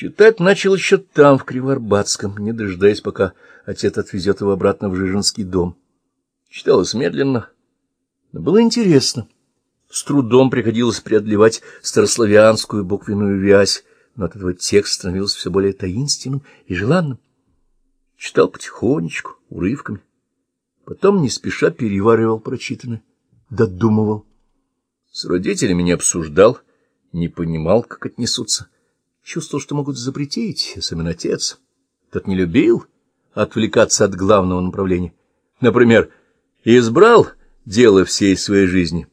Читать начал еще там, в Кривоарбатском, не дожидаясь, пока отец отвезет его обратно в Жижинский дом. Читалось медленно, но было интересно. С трудом приходилось преодолевать старославянскую буквенную вязь, но от этого текст становился все более таинственным и желанным. Читал потихонечку, урывками. Потом не спеша переваривал прочитанное, додумывал. С родителями не обсуждал, не понимал, как отнесутся. Чувствовал, что могут запретить, особенно отец. Тот не любил отвлекаться от главного направления. Например, избрал дело всей своей жизни,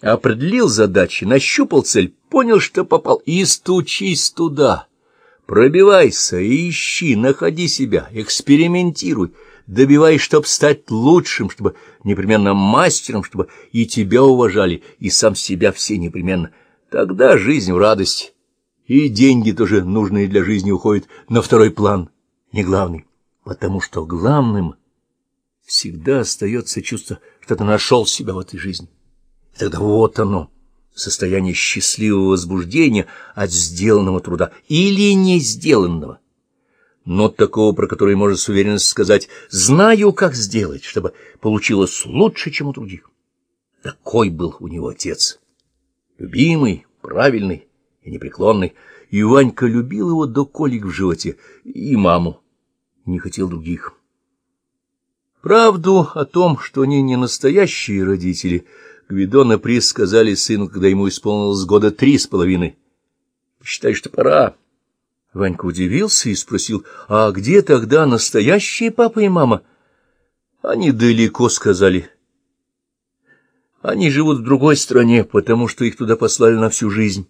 определил задачи, нащупал цель, понял, что попал, и стучись туда. Пробивайся, ищи, находи себя, экспериментируй, добивай, чтобы стать лучшим, чтобы непременно мастером, чтобы и тебя уважали, и сам себя все непременно. Тогда жизнь в радость, и деньги тоже нужные для жизни уходят на второй план, не главный, потому что главным всегда остается чувство, что ты нашел себя в этой жизни. И тогда вот оно, состояние счастливого возбуждения от сделанного труда или не сделанного но такого, про который можно с уверенностью сказать «знаю, как сделать, чтобы получилось лучше, чем у других». Такой был у него отец. Любимый, правильный и непреклонный. И Ванька любил его до колик в животе, и маму. Не хотел других. Правду о том, что они не настоящие родители, Гвидона Приз сказали сыну, когда ему исполнилось года три с половиной. Считай, что пора. Ванька удивился и спросил, а где тогда настоящие папа и мама? Они далеко, сказали. Они живут в другой стране, потому что их туда послали на всю жизнь.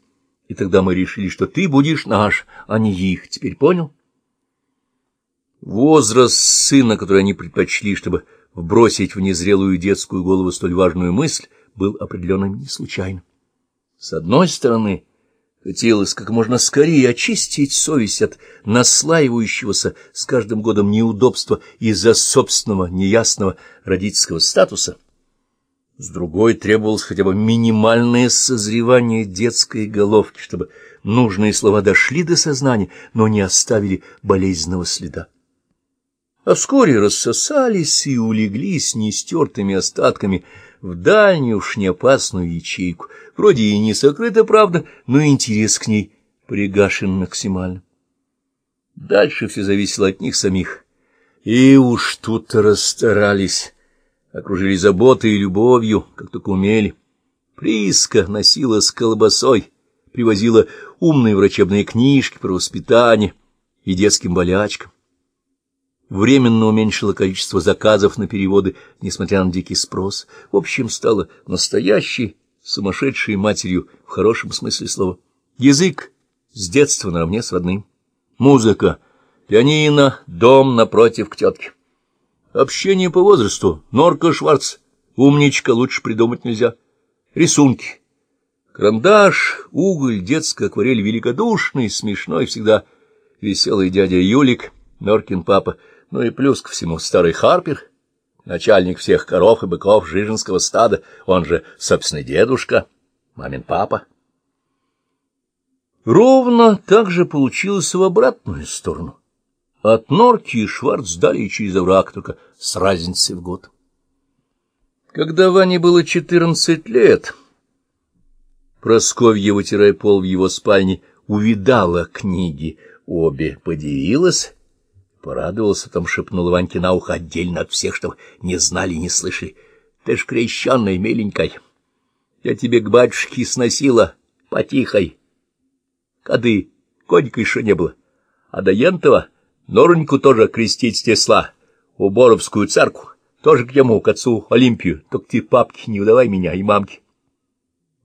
И тогда мы решили, что ты будешь наш, а не их. Теперь понял? Возраст сына, который они предпочли, чтобы вбросить в незрелую детскую голову столь важную мысль, был определенным не случайно. С одной стороны, Хотелось как можно скорее очистить совесть от наслаивающегося с каждым годом неудобства из-за собственного неясного родительского статуса. С другой требовалось хотя бы минимальное созревание детской головки, чтобы нужные слова дошли до сознания, но не оставили болезненного следа. А вскоре рассосались и улеглись нестертыми остатками в дальнюю уж не опасную ячейку. Вроде и не сокрыта правда, но интерес к ней пригашен максимально. Дальше все зависело от них самих. И уж тут-то расстарались, окружили заботой и любовью, как только умели. Приска носила с колбасой, привозила умные врачебные книжки про воспитание и детским болячкам временно уменьшило количество заказов на переводы, несмотря на дикий спрос. В общем, стала настоящей сумасшедшей матерью в хорошем смысле слова. Язык с детства наравне с родным. Музыка, пианино, дом напротив к тетке. Общение по возрасту, Норка Шварц, умничка, лучше придумать нельзя. Рисунки. Карандаш, уголь, детская акварель великодушный, смешной всегда веселый дядя Юлик, Норкин папа — ну и плюс ко всему старый Харпер, начальник всех коров и быков Жижинского стада, он же, собственный дедушка, мамин папа. Ровно так же получилось в обратную сторону. От Норки и Шварц дали через овраг, только с разницей в год. Когда Ване было четырнадцать лет, Просковья, вытирая пол в его спальне, увидала книги, обе подивилась Порадовался, там шепнул Ваньке на ухо отдельно от всех, чтобы не знали, не слышали. Ты ж крещенная, миленькой. Я тебе к батюшке сносила потихой. Кады, конька еще не было. А до Ентова Нореньку тоже крестить стесла. У Боровскую царку. Тоже к нему, к отцу Олимпию. Только ты, папки, не удавай меня и мамки.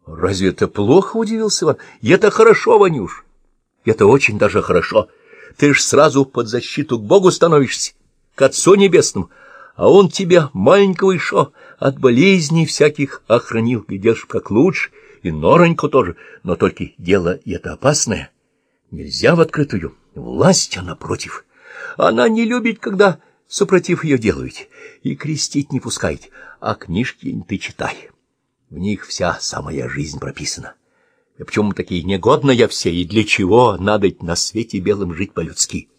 Разве это плохо, удивился Иван? Это хорошо, Ванюш. Это очень даже хорошо. — ты ж сразу под защиту к Богу становишься, к Отцу Небесному, а Он тебя, маленького еще, от болезней всяких охранил, глядишь, как лучше, и Нороньку тоже, но только дело это опасное. Нельзя в открытую, власть она против. Она не любит, когда супротив ее делают, и крестить не пускает, а книжки ты читай. В них вся самая жизнь прописана. И почему такие негодные все, и для чего надо на свете белым жить по-людски?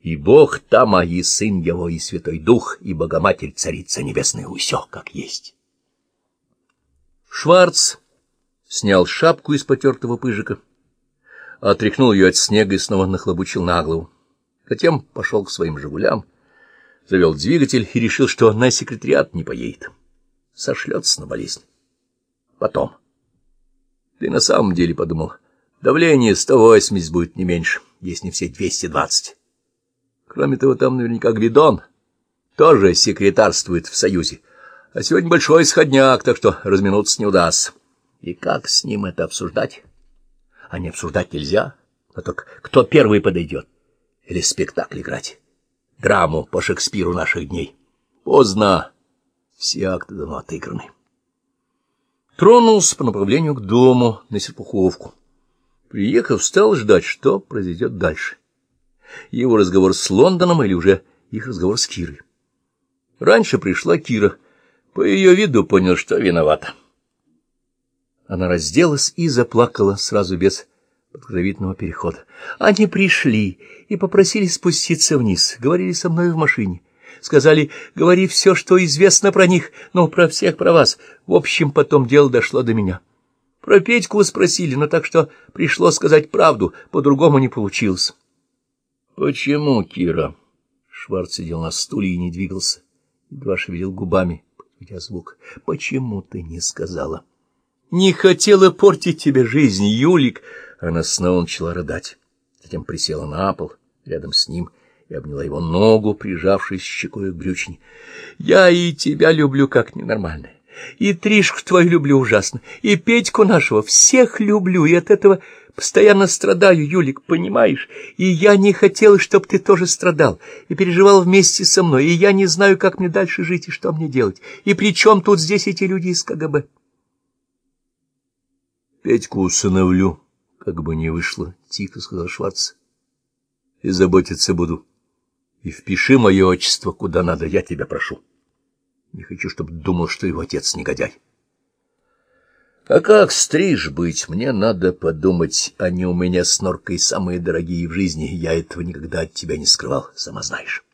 И Бог там, а и Сын Его, и Святой Дух, и Богоматерь, Царица Небесная, усё как есть. Шварц снял шапку из потертого пыжика, отряхнул ее от снега и снова нахлобучил на голову. Затем пошел к своим «Жигулям», завел двигатель и решил, что на секретариат не поедет. Сошлется на болезнь. Потом. Ты на самом деле подумал, давление 180 будет не меньше, если не все 220. Кроме того, там наверняка Гвидон тоже секретарствует в Союзе. А сегодня большой исходняк, так что разминуться не удастся. И как с ним это обсуждать? А не обсуждать нельзя. Но только кто первый подойдет? Или спектакль играть? Драму по Шекспиру наших дней. Поздно. Все акты давно отыграны. Тронулся по направлению к дому на Серпуховку. Приехав, стал ждать, что произойдет дальше. Его разговор с Лондоном или уже их разговор с Кирой. Раньше пришла Кира. По ее виду понял, что виновата. Она разделась и заплакала сразу без подготовительного перехода. Они пришли и попросили спуститься вниз, говорили со мной в машине. Сказали, говори все, что известно про них, но про всех, про вас. В общем, потом дело дошло до меня. Про Петьку спросили, но так что пришлось сказать правду, по-другому не получилось. — Почему, Кира? Шварц сидел на стуле и не двигался, едва шевелил губами, подведя звук. — Почему ты не сказала? — не хотела портить тебе жизнь, Юлик. Она снова начала рыдать. Затем присела на пол рядом с ним и обняла его ногу, прижавшись щекой к брючине. Я и тебя люблю как ненормальная. И Тришку твою люблю ужасно, и Петьку нашего, всех люблю, и от этого постоянно страдаю, Юлик, понимаешь? И я не хотела, чтобы ты тоже страдал, и переживал вместе со мной, и я не знаю, как мне дальше жить и что мне делать. И при чем тут здесь эти люди из КГБ?» Петьку усыновлю, как бы не вышло, — тихо сказал Шварц. — И заботиться буду. И впиши мое отчество куда надо, я тебя прошу. Не хочу, чтобы думал, что его отец негодяй. А как стриж быть? Мне надо подумать. Они у меня с норкой самые дорогие в жизни. Я этого никогда от тебя не скрывал, сама знаешь.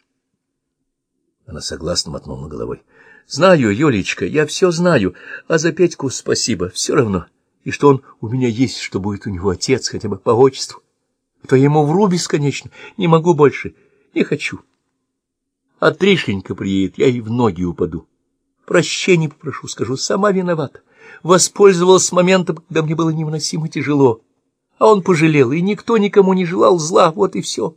Она согласно мотнула головой. — Знаю, Юлечка, я все знаю, а за Петьку спасибо, все равно и что он у меня есть, что будет у него отец, хотя бы по отчеству. А то я ему вру бесконечно, не могу больше, не хочу. А Тришенька приедет, я и в ноги упаду. Прощения попрошу, скажу, сама виновата. Воспользовалась моментом, когда мне было невыносимо тяжело. А он пожалел, и никто никому не желал зла, вот и все.